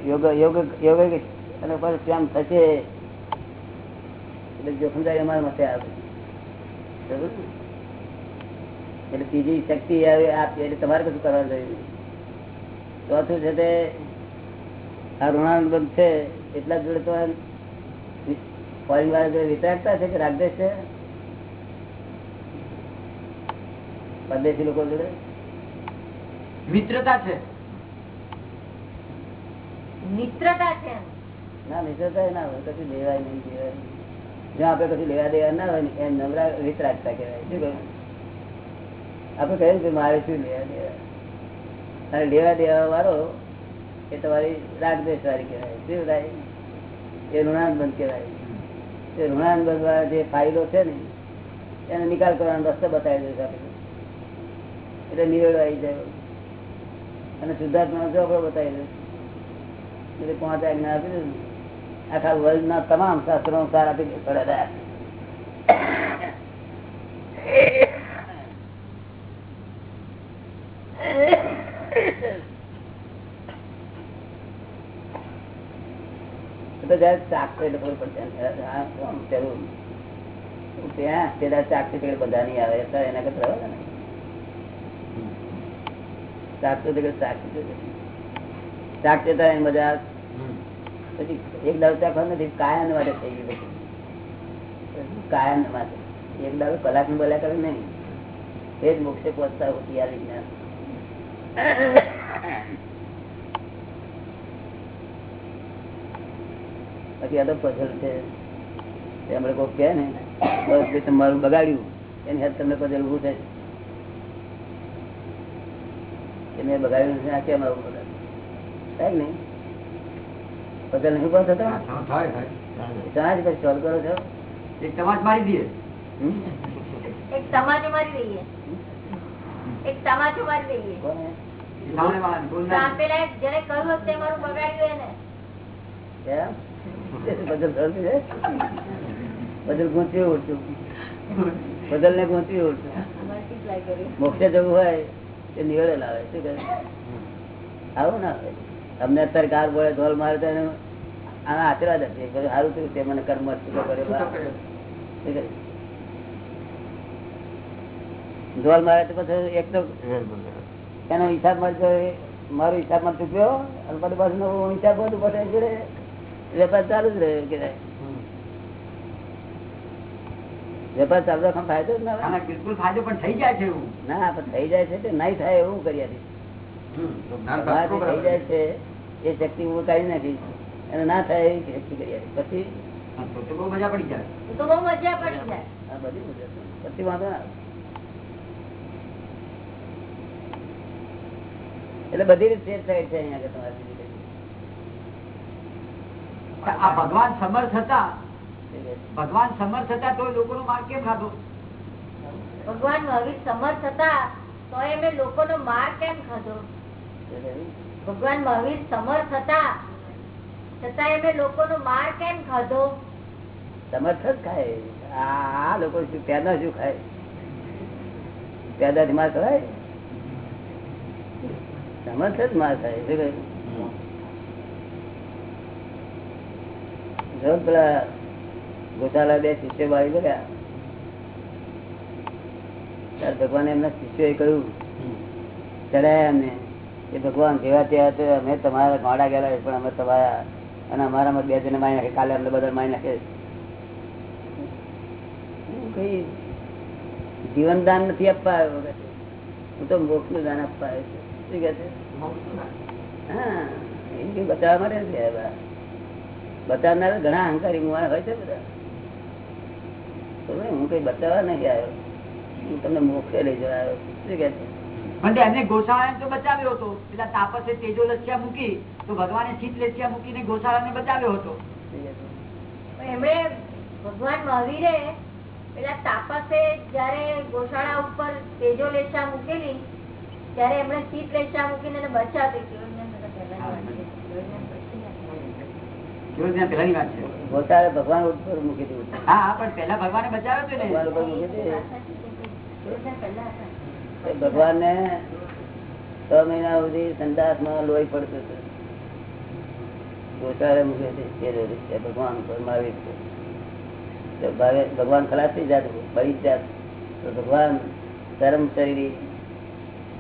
યોગ યોગ યોગ અને પછી પ્રેમ થશે? એટલે જોખમદારી અમારા માટે આવે. એટલે ત્રીજી શક્તિ આવે આપી એટલે તમારે કશું કરવાનું જોઈએ ચોથું છે તે આ ઋણાનુબંધ છે એટલા જોડે તો ફોરિંગ વાળા જોડે વિચારતા છે કે રાગદેશ છે? પરદેશી લોકો જોડે? મિત્રતા છે. મિત્રતા છે. ના મિત્રતા ના હોય કશું લેવાય નહીં દેવાય. જ્યાં આપડે કશું લેવા દેવા ના હોય ને એમ નવરા વિતરાગતા કહેવાય. શું કહ્યું આપડે કે મારે શું લેવા દેવા? અને લેવા દેવા વાળો એ તમારી રાગદેશ વાળી કહેવાય. શું થાય? એ ઋણાનુબંધ કહેવાય. એ ઋણાનુબંધ વાળા જે ફાઇલો છે ને, એનો નિકાલ કરવાનો રસ્તો બતાવી દે આપણે એટલે નિવેડો આવી જાય. અને શુદ્ધાત્મા ચોપડો બતાવી દે એટલે પાંચ આજ્ઞા આપી દે આખા વર્લ્ડ ના તમામ શાસ્ત્રો સાર આપી દે, પડે તો એટલે પડશે આ આમ પેલું? ત્યાં પેલા ચાકતી બધા પછી એક દાડો ચાખવા નથી કાયમ માટે થઈ ગયું પછી. કાયમ માટે એક દાડો કલાકનું બોલ્યા કરે નહીં એ જ મોક્ષે પહોંચતા હોતી આ વિજ્ઞાન પછી આ તો પઝલ છે. તે હમણાં કોઈ કહે ને, બસ તમારું બગાડ્યું, એની હાથ તમને પઝલ ઉભું થાય. કે મેં બગાડ્યું નથી આ કેમ આવું બગાડ્યું? થાય નહીં? પઝલ નહીં ઊભો થતો? થાય થાય. ત્યાં જ પછી સોલ્વ કરો છો? એક તમાજ મારી દઈએ? એક તમાચો મારી દઈએ. એક તમાચો મારી દઈએ. જેને કહ્યું તે મારું બગાડ્યું એને? પઝલ ગૂંચવી ઉઠતું પઝલ ને ગૂંચવી કર્યું મોક્ષે જવું હોય તે નિવેડે આવે શું કરે આવું ના હોય. અમને અત્યારે ગાર બોલે ઢોલ મારે તો આના આશીર્વાદ આપીએ. સારું થયું તે મને કર્મ કર્યો? ઢોલ મારે તો પછી એક તો એનો હિસાબ મળતો મારો હિસાબમાં ચૂક્યો. અને પછી પાછું નવો હિસાબ હતું પછી જોડે વેપાર ચાલુ જ રહ્યો કે વેપાર ચાલતો ફાયદો જ ના બિલકુલ ફાયદો પણ થઈ જાય છે ના પણ થઈ જાય છે તે નહીં થાય એવું કરી આપીશ થઈ જાય છે એ શક્તિ હું કાઢી નાખીશ. અને ના થાય એવી શક્તિ કરી પછી? હા, તો તો બહુ મજા પડી જાય. તો બહુ મજા પડી જાય. આ બધી મુદત પછી વાંધો ના એટલે બધી રીતે સેફ સાઈડ છે અહીંયા તમારી આ ભગવાન સમર્થ હતા. ભગવાન સમર્થ હતા તો લોકોનો માર્ગ કેમ ખાધો? ભગવાન મહાવીર સમર્થ હતા તો એમે લોકોનો માર્ગ કેમ ખાધો? ભગવાન મહાવીર સમર્થ હતા. છતાં એમને લોકો નો માર કેમ ખાધો? સમર્થ જ ખાય. આ લોકો શું પેદા શું ખાય? પેદાથી માર ખવાય? સમર્થ જ માર ખાય. શું કહ્યું? જો પેલા ગોશાલા બે શિષ્યો બાળી ગયા ત્યારે ભગવાને એમના શિષ્યોએ કહ્યું ચડાયા એમને. કે ભગવાન જેવા ત્યાં તો અમે તમારા ગાડા ગયેલા પણ અમે તમારા, અને અમારામાં બે જણ મારી નાખે, કાલે અમને બધા મારી નાખે જીવન દાન નથી આપવા આવ્યો. હું તો મોક્ષનું દાન આપવા આવ્યો શું કે છે હા કઈ બતાવવા માટે નથી આવ્યા બતાવનાર ઘણા અહંકારી મુવાના હોય છે બધા? હું કઈ બતાવવા નથી આવ્યો હું તમને મોક્ષે લઈ જવા આવ્યો. શું કે છે પણ એમને ગોશાળા તો બચાવ્યો હતો. પેલા તાપસે તેજો લસ્યા મૂકી તો ભગવાને શીત લસ્યા મૂકીને ગોશાળાને બચાવ્યો હતો. એમણે ભગવાન મહાવીરે પેલા તાપસે જયારે ગોશાળા ઉપર તેજો લેશા મૂકેલી ત્યારે એમણે શીત લેશા મૂકીને એને બચાવી ગોતાળે ભગવાન ઉપર મૂકી દીધું. હા પણ પેલા ભગવાને બચાવ્યો હતો. ને ભગવાન ને છ મહિના સુધી સંદાસમાં લોહી પડતું હતું. ગોચારે મૂકે છે તે જરૂરી છે. ભગવાન ભાવે- ભગવાન ખલાસ થઈ જાત ભરી જાત. તો ભગવાન ધર્મ શરીરી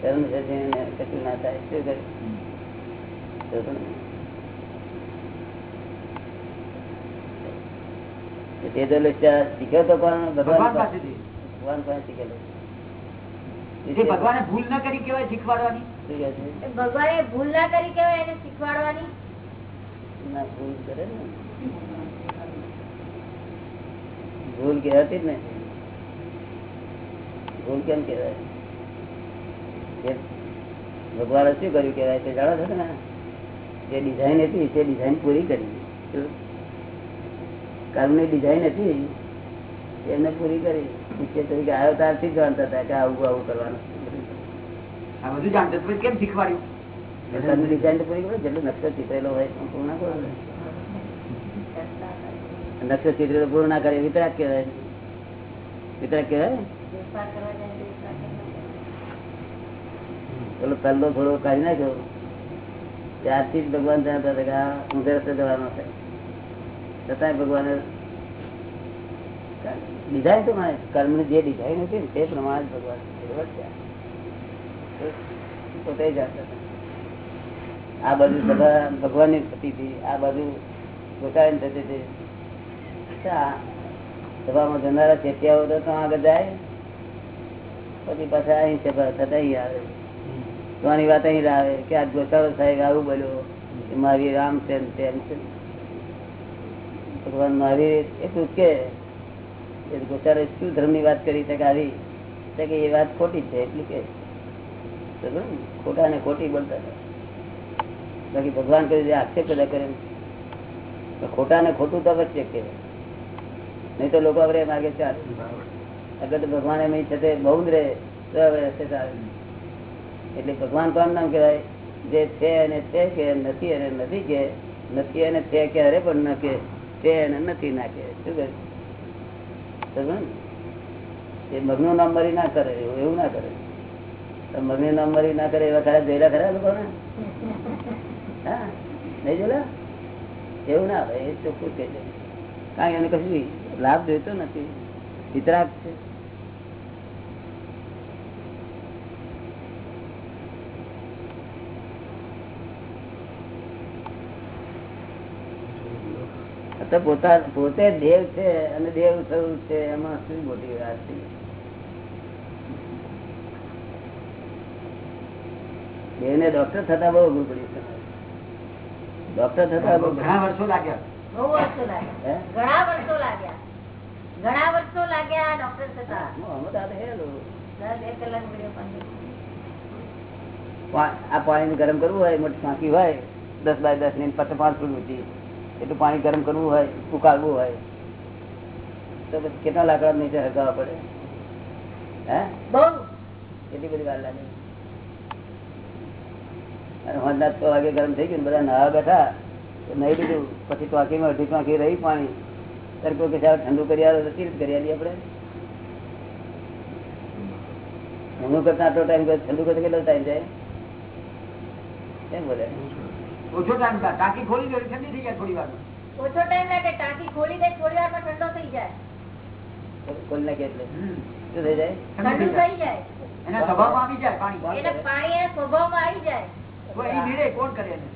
ધર્મ શરીરને કશું ના થાય શું કર્યું તે તો શીખ્યો તો પણ ભગવાન ભગવાન પાસે. શીખેલો? ભગવાને ભૂલ ના કરી કેવાય શીખવાડવાની? ભગવાને ભૂલ ના કરી કેવાય એને શીખવાડવાની? ભૂલ કરે ને. ભૂલ કહેવાતી જ ને. ભૂલ કેમ કેવાય ભગવાને શું કર્યું કેવાય તે જાણો છો ને? જે ડિઝાઇન હતી તે ડિઝાઇન પૂરી કરી? કર્મની ડિઝાઇન હતી. એમને પૂરી કરી. શિષ્ય તરીકે આવ્યો ત્યારથી જાણતા હતા કે આવું આવું કરવાનું. આ બધું જાણતો તો કેમ શીખવાડ્યું? ડિઝાઇન પૂરી કરી. જેટલું નકશો ચિત્રેલો હોય એ પૂર્ણ કરો. નકશો ચિત્ર પૂરું ના કરે વિતરાક કહેવાય. વિતરાક કહેવાય. પેલો તલ્લો થોડો કાઢી નાખ્યો. ત્યારથી જ ભગવાન જાણતા હતા કે આ ઊંધે રસ્તે જવાનો છે. છતાંય ભગવાને ડિઝાઇન તો માને કર્મની જે ડિઝાઇન હતી ને તે પ્રમાણે ભગવાન પોતે આ બાજુ સભા ભગવાનની થતી હતી, આ બાજુ પોતાની થતી હતી. સભામાં જનારા ચેટિયાઓ તો આગળ જાય, પછી પાછા અહીં સભા થતા અહીં આવે. તો વાત અહીં આવે કે આ ગોસાળો સાહેબ આવું બોલ્યો મારી રામ છે છે. ભગવાન મારી એટલું કે ગોસાળે શું ધર્મની વાત કરી છે આવી? કે એ વાત ખોટી છે, એટલે કે ખોટા ને ખોટી બોલતા બાકી ભગવાન કરી આક્ષેપ પેદા કરે ખોટા ને ખોટું તો વચ્ચે કે નહીં તો લોકો આપણે માગે ચાલે, અગર તો ભગવાન એમ છે, બહુ જ રહે, તો હવે હશે એટલે ભગવાન કોણ નામ કહેવાય, જે છે અને તે કે, નથી અને નથી કે, નથી અને તે કે અરે પણ ન કે તે અને નથી ના કે. શું કહે? એ મગનું નામ મરી ના કરે, એવું ના કરે. મગનું નામ મરી ના કરે એવા ખરા જોયેલા ખરા લોકો ને? હા? નહીં જોયેલા? એવું ના આવે, એ ચોખ્ખું કે છે. કારણ કે એને કશું લાભ જોઈતો નથી. વિતરાક છે. તો પોતા પોતે દેવ છે અને દેવ થયું છે એમાં શું મોટી વાત છે? દેવને ડોક્ટર થતા બહુ અઘરું પડ્યું છે. ડોક્ટર થતા બહુ ઘણા વર્ષો લાગ્યા. બહુ વર્ષો લાગ્યા. ઘણા વર્ષો લાગ્યા. ઘણા વર્ષો લાગ્યા ડોક્ટર થતા. આ તો હેલો. દસ એક કલાક વીડિયો પણ ગરમ કરવું હોય મોટી ટાંકી હોય દસ બાય દસની પચાસ પાંચ ફૂટ ઊંચી એટલું પાણી ગરમ કરવું હોય ઉકાળવું હોય તો પછી કેટલા લાકડા નીચે હગાવવા પડે? હે? કેટલી બધી વાર લાગે. અને હોંડા છ વાગે ગરમ થઈ ગયું બધા નવા બેઠા નહીં લીધું. પછી ટાંકીમાં અઢી ટાંકી રહી પાણી. ત્યારે કોઈ કે સાહેબ ઠંડુ કરી આવે તો રીતે કરી આવીએ આપણે? ઠંડુ કરતા આટલો ટાઈમ ઠંડુ કરતા કેટલો ટાઈમ જાય? કેમ બોલે. ઓછો ટાઈમ ટાંકી ખોલી દે ઠંડી થઈ જાય થોડી વાર. ઓછો ટાઈમ લાગે ટાંકી ખોલી દે થોડી વારમાં ઠંડો થઈ જાય. એટલે. શું થઈ જાય? ઠંડુ થઈ જાય. એના સ્વભાવમાં આવી જાય પાણી. એને પાણી એના સ્વભાવમાં આવી જાય. તો એની નીડે કોણ કરે એને?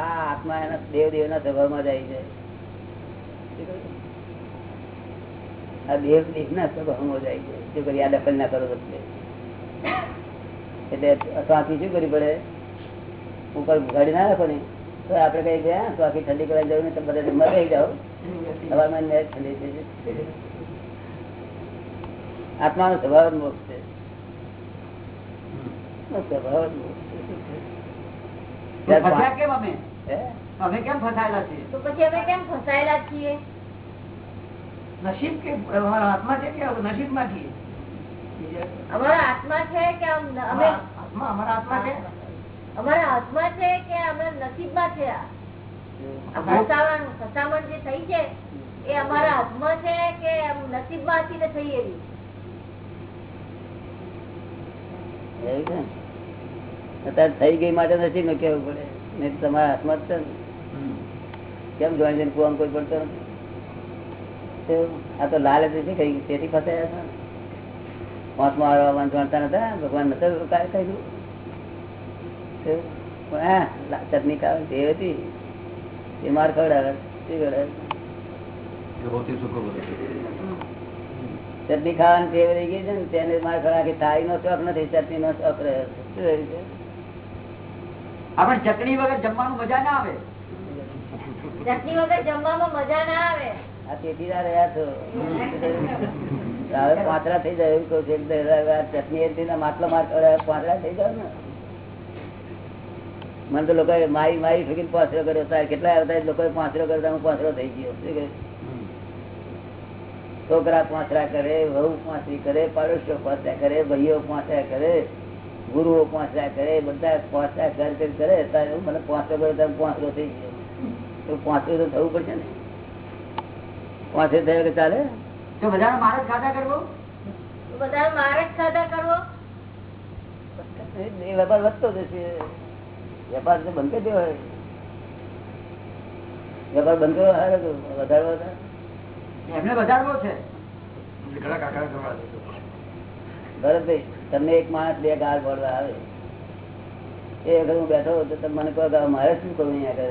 આ આત્મા એના દેવ દેવ ના સ્વભાવમાં જાય આ દેહ દેહ ના સ્વભાવમાં જાય છે. શું કરી આ દખલ ના કરો એટલે સ્વાથી શું કરવી પડે? ઉપર ગાડી ના રાખો ને તો આપડે કઈ ગયા? સ્વાથી ઠંડી કરવા જવું ને તો બધા રૂમમાં રહી જાઓ. હવામાન ને ઠંડી થઈ જાય. આત્માનો સ્વભાવ જ મોક્ષ છે. એનો સ્વભાવ જ મોક્ષ છે. ફસ્યા કેમ અમે? હે? અમે કેમ ફસાયેલા છીએ? તો પછી અમે કેમ ફસાયેલા છીએ? નસીબ કે અમારા હાથમાં છે કે નસીબમાં છીએ? અમારા હાથમાં છે કે આમ અમે અમારા હાથમાં અમારા હાથમાં છે? અમારા હાથમાં છે કે અમે નસીબમાં છે ફસામણ જે થઈ છે એ અમારા હાથમાં છે કે નસીબ નસીબમાં હતી ને થઈ એવી? છે અત્યારે થઈ ગઈ માટે નથી મેં કેવું પડે? નહીં તમારા હાથમાં જ છે કેમ જોઈ જઈને કુવામાં કોઈ પડતો નથી? આ તો લાલ હતી છે કઈ તેથી ફસાયા હતા? પાંચમાં આવવાનું જાણતા નતા ભગવાન નતા કાંઈ કહ્યું પણ હા ચટણી કાવે તે હતી. એ માર ખવડાવે સુખો બધું ચટણી ખાવાની ટેવ રહી ગઈ છે ને તેને મારે ખવડાવે કે થાળી નો શોખ નથી ચટણી નો શોખ રહ્યો છે. શું રહ્યું છે? આપણે ચટણી વગર જમવાનું મજા ના આવે. ચટણી વગર જમવામાં મજા ના આવે. આ તેટીના રહ્યા છો. હવે પાંચરા થઈ જાય એવું કહું છું. ચટણી હતી ને માટલો માર ખવડાવે પાંચરા થઈ જાય ને. મને તો લોકો મારી મારી ઠોકીને પાંચરો કર્યો કેટલા આવતા લોકો પાંચરો કરતા હું પાંચરો થઈ ગયો. શું કહે? છોકરા પાંચરા કરે વહુ પાંચરી કરે પાડોશીઓ પાંચરા કરે ભાઈઓ પાંચરા કરે ગુરુઓ પાંચરા કરે બધા પાંચરા કર કર ત્યારે હું મને પાંચરો કર્યો ત્યારે પાંચરો થઈ ગયો. તો પાંચરો તો થવું પડશે ને? પાંચરો થયો કે ચાલે? તો બધાનો મારે જ ખાધા કરવો? તો બધા મારે જ ખાધા કરવો? એ વેપાર વધતો જશે. વેપાર તો બંધ કરી હોય. વેપાર બંધ કર્યો હારે તો વધારવો એમને વધારવો છે. ભરતભાઈ તમને એક માણસ બે ગાળ ભરવા આવે. એ વખત હું બેઠો તો તમે મને કહો કે મારે શું કરવું અહીંયા કરે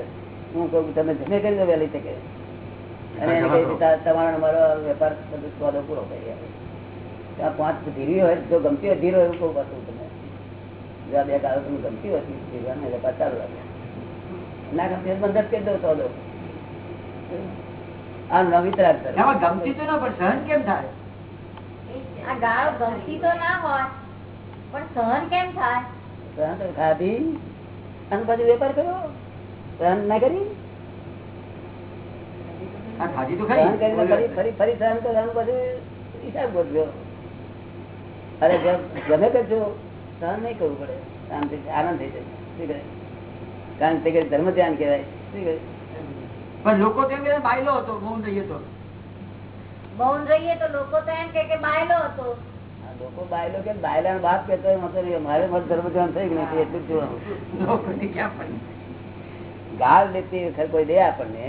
હું કહું તમે જમે કરી દો વહેલી તકે. અને એને કહી તમારો મારો વેપાર બધો સોદો પૂરો કરી આવે ત્યાં પાંચ ધીરી હોય તો ગમતી હોય ધીરો એવું કહું પાછું તમે જો આ બે કાળો તમને ગમતી હતી વેપાર ચાલુ ના ગમતી બંધ જ કરી દો. સોદો આ નવી ત્રાસ ગમતી તો ના પણ સહન કેમ થાય? આ ગાળો ગમતી તો ના હોય પણ સહન કેમ થાય? સહન તો ખાધી અને પછી વેપાર કર્યો? સહન ના કરી? ખાધી તો ફરી ખરી ફરી ફરી સહન કરવાનું પછી હિસાબ ગોઠવ્યો. અરે જેમ ગમે કરજો. સહન નહીં કરવું પડે. શાંતિ આનંદ થઈ જાય. શું કહે? કારણ કે ધર્મ ધ્યાન કહેવાય. શું કહે? પણ લોકો તો કે બાયલો હતો મૌન રહીએ તો. મૌન રહીએ તો લોકો તો એમ કે કે બાયલો હતો. લોકો બાયલો કે બાયલા બાપ કેતો હોય મારે મત ધર્મ ધ્યાન થઈ ગયું નથી એટલું જોવાનું ગાળ લેતી વખત કોઈ દે આપણને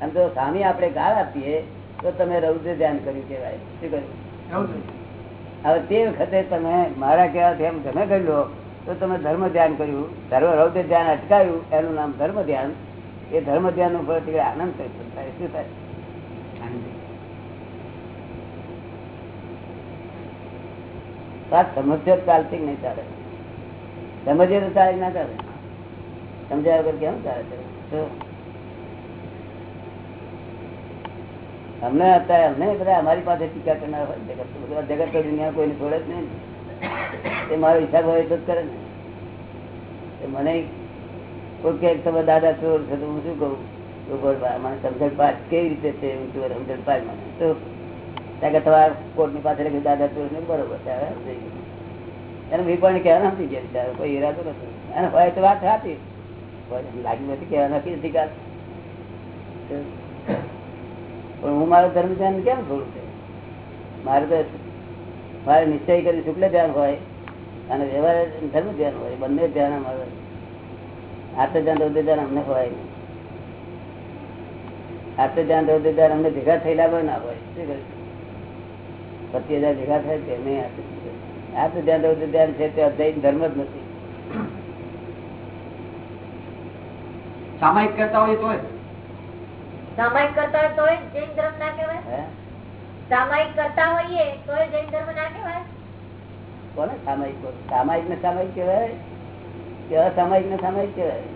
અને જો સામે આપણે ગાળ આપીએ તો તમે રૌદ્ર ધ્યાન કર્યું કેવાય શું કર્યું હવે તે વખતે તમે મારા કહેવાથી એમ તમે કરી લો, તો તમે ધર્મ ધ્યાન કર્યું, ધર્મ રૌદ્ર ધ્યાન અટકાયું એનું નામ ધર્મ ધ્યાન. એ ધર્મ ધ્યાન ઉપર આનંદ થાય શું થાય? સમજ્યો ચાલતી નહીં ચાલે. સમજે તો ચાલે ના ચાલે. સમજાવ્યા વગર કેમ ચાલે છે? અમને અત્યારે અમને બધા અમારી પાસે ટીકા કરનાર હોય, જગત બધા, જગત તો દુનિયા કોઈને છોડે જ નહીં. એ મારો હિસાબ હોય તો જ કરે ને. મને કોઈ કે તમે દાદા ચોર છે તો હું શું કહું? તો મને સમજણ પાસ કેવી રીતે તો ત્યાં કે કોર્ટની પાસે દાદા ચોર ને બરોબર ગયું. એને વિપણી કહેવા નથી ગયા કોઈ ઈરાદો નથી. અને હોય તો વાત હોય લાગી નથી કહેવા પણ હું મારું ધર્મ ધ્યાન કેમ થોડું છે? મારે તો મારે નિશ્ચય કરી શુક્લ ધ્યાન હોય અને વ્યવહાર ધર્મ ધ્યાન હોય, બંને ધ્યાન અમારે આત્મ ધ્યાન રૌદ્ર ધ્યાન અમને હોય નહીં. આત્મ ધ્યાન રૌદ્ર ધ્યાન અમને ભેગા થયેલા પણ ના હોય. શું કહ્યું પચીસ હજાર ભેગા થાય છે, નહીં આત્મ ધ્યાન. રૌદ્ર ધ્યાન છે, તે અધ્યાય ધર્મ જ નથી. સામાયિક કરતા હોય તોય સામાયિક કરતા હોય તો જૈન ધર્મ ના કહેવાય? સામાયિક કરતા હોઈએ તો જૈન ધર્મ ના કહેવાય? કોને સામાયિક સામાયિક ને સામાયિક કહેવાય કે અસામાયિક ને સામાયિક કહેવાય?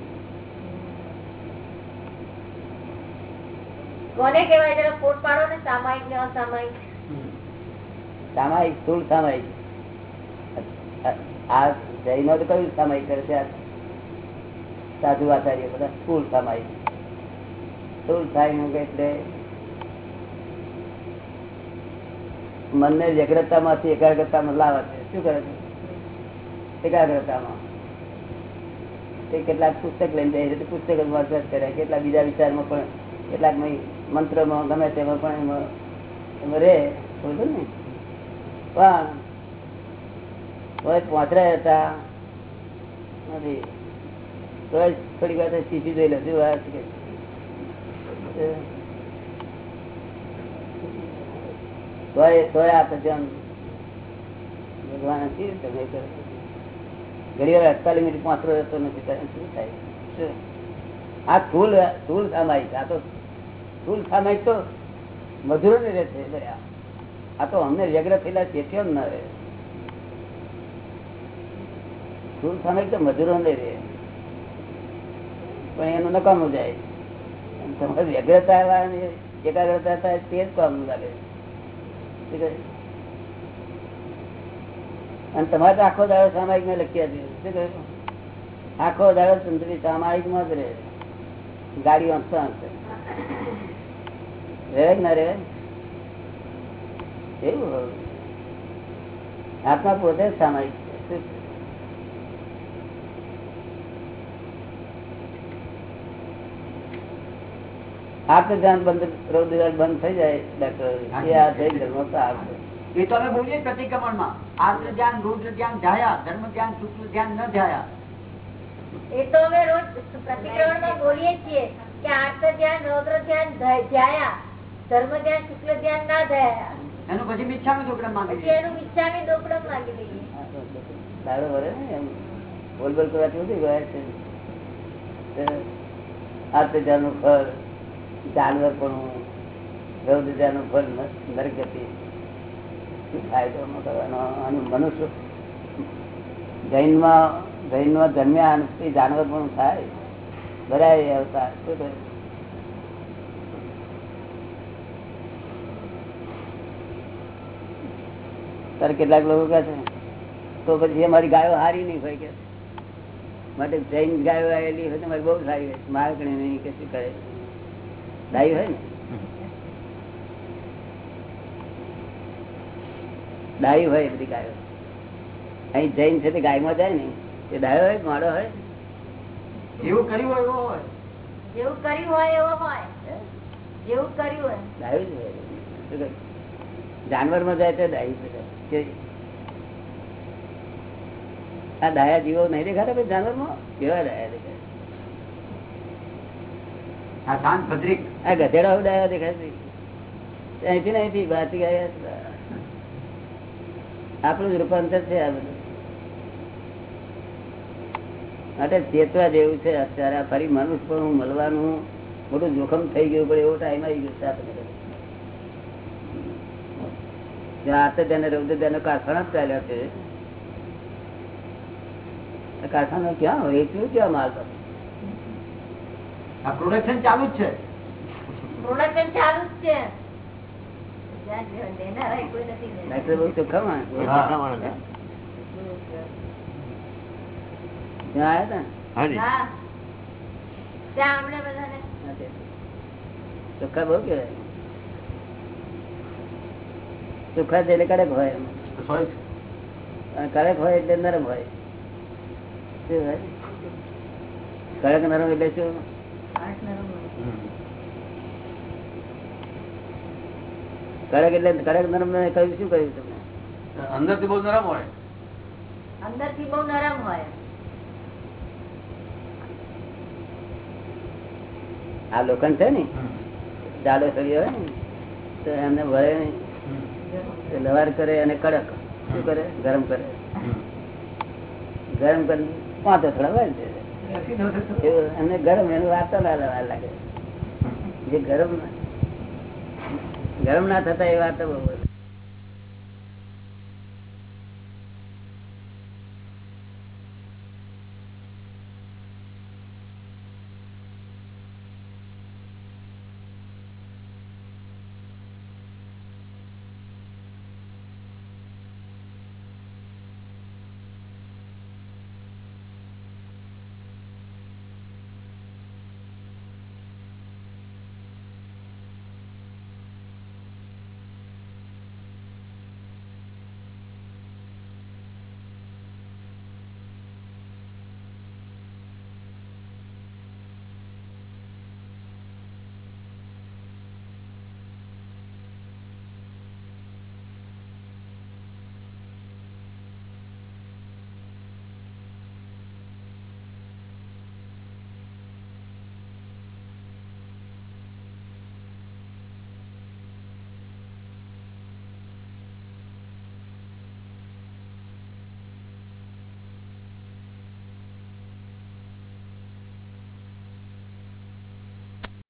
કોને કહેવાય? જરા ફોટ પાડો ને સામાયિક ને અસામાયિક. સામાયિક સ્થુલ સામાયિક. આ જૈનો તો કયું સામાયિક કરે છે? સાધુ આચાર્ય બધા સ્થુલ સામાયિક. સ્થૂળ સામાયિક એટલે મનને એકાગ્રતા માં લાવે છે. શું કરે છે? એકાગ્રતામાં. કેટલાક પુસ્તક લઈને જાય છે. પુસ્તક કરે. કેટલાક બીજા વિચારમાં પણ, કેટલાક મંત્રમાં ગમે તેમાં પણ એમાં રે સમજો ને? પણ, હવે પહોંચરા હતા. નથી. થોડીક થોડી વાર સીધી જોઈ લો શું વાત છે તોય તોય આ તો જેમ ભગવાન નથી થાય. આ તો મધુરો ને રહે છે. આ તો અમને વ્યગ્ર થયેલા ચેત્યો જ ના રહે. સ્થૂલ સામાયિક તો મજૂરો નહીં રહે. પણ એનું નકામું જાય. વ્યગ્રતા એકાગ્રતા થાય તે જ કામનું લાગે અને તમારે આખો દાડો સામાયિક ને લખી આપ્યું શું કહ્યું આખો દાડો સુંદરી સામાયિકમાં જ રહે ગાડી વાંચતા વાંચતા રહે ના રહે એવું. આત્મા પોતે સામાયિક છે? આત્મ ધ્યાન બંધ રોજગાર બંધ થઈ જાય ડોક્ટર એ આ ધર્મ એ તો અમે બોલીએ પ્રતિક્રમણમાં આર્દ્ર ધ્યાન રુદ્ર ધ્યાન ધ્યાયા. ધર્મ ધ્યાન શુક્લ ધ્યાન ન ધ્યાયા. એ તો અમે રોજ પ્રતિક્રમણમાં બોલીએ છીએ કે આર્ત ધ્યાન રૌદ્ર ધ્યાન ધ- ધર્મ ધ્યાન શુક્લ ધ્યાન ના ધ્યાયા. એનું પછી મિચ્છામી દુકડમ માંગી પછી એનું મિચ્છામી દોકડમ માંગી લઈએ. દાડો ભરે ને એમ. બોલ બોલ કરવાથી ગયા છે. આર્ત ધ્યાનનું ફળ. જાનવર પણ રૌદ્રજાનું ફળ નરક ફાયદો કરવાનો? અને મનુષ્ય જૈનમાં જૈનમાં જન્મ્યા તે જાનવર પણ થાય. બરાય અવતાર, શું કહે તારે કેટલાક લોકો કહે છે, તો પછી અમારી ગાયો હારી નહીં હોય કે. માટે જૈન ગાયો આવેલી હોય તો મારી બહુ સારી હોય મારકણી નહીં, કે શું કરે? ડાઈ હોય ને? ડાઈ હોય બધી ગાયો. અહીં જૈન છે તે ગાયમાં જાય ને એ ડાયો હોય માળો હોય? એવું કર્યું હોય એવો હોય. જેવું કર્યું હોય એવો હોય. જેવું કર્યું હોય. ડાયું જ હોય. જાનવરમાં જાય તો ડાયું આ ડાયા જીવો નહીં દેખાતા જાનવરમાં કેવા ડાયા દેખાય? આ ગધેડા ઉડાયા દેખાય છે. અહીંથી અહીંથી બહારથી ગયા આપણું જ રૂપાંતર છે આ બધું. માટે ચેતવા જેવું છે. અત્યારે ફરી મનુષ્ય પણ મળવાનું મોટું જોખમ થઈ ગયું પડે એવો ટાઈમ આવી ગયો છે આતે તેને રૌદ્ર તેને કારખાના જ ચાલ્યા છે. કારખાના ક્યાં શું ક્યાં માલ પર આ પ્રોડક્શન ચાલુ જ છે. પ્રોડક્શન ચાલુ જ છે. ચોખ્ખા એટલે કડક હોય કડક હોય એટલે નરમ હોય. શું હોય? કડક નરમ એટલે શું? કડક એટલે કડક નરમ કહ્યું શું કહ્યું તમને અંદરથી બહુ નરમ હોય. અંદરથી બહુ નરમ હોય. આ લોખંડ છે ને જાડો સળિયો હોય ને તો એમને ભરે નહીં. લવાર કરે અને કડક. શું કરે? ગરમ કરે. ગરમ કરી પાંચ અથડા વાર છે એમને ગરમ એનું વાર્તા વાર લાગે. જે ગરમ ગરમ ના થતા એ વાર્તા બરોબર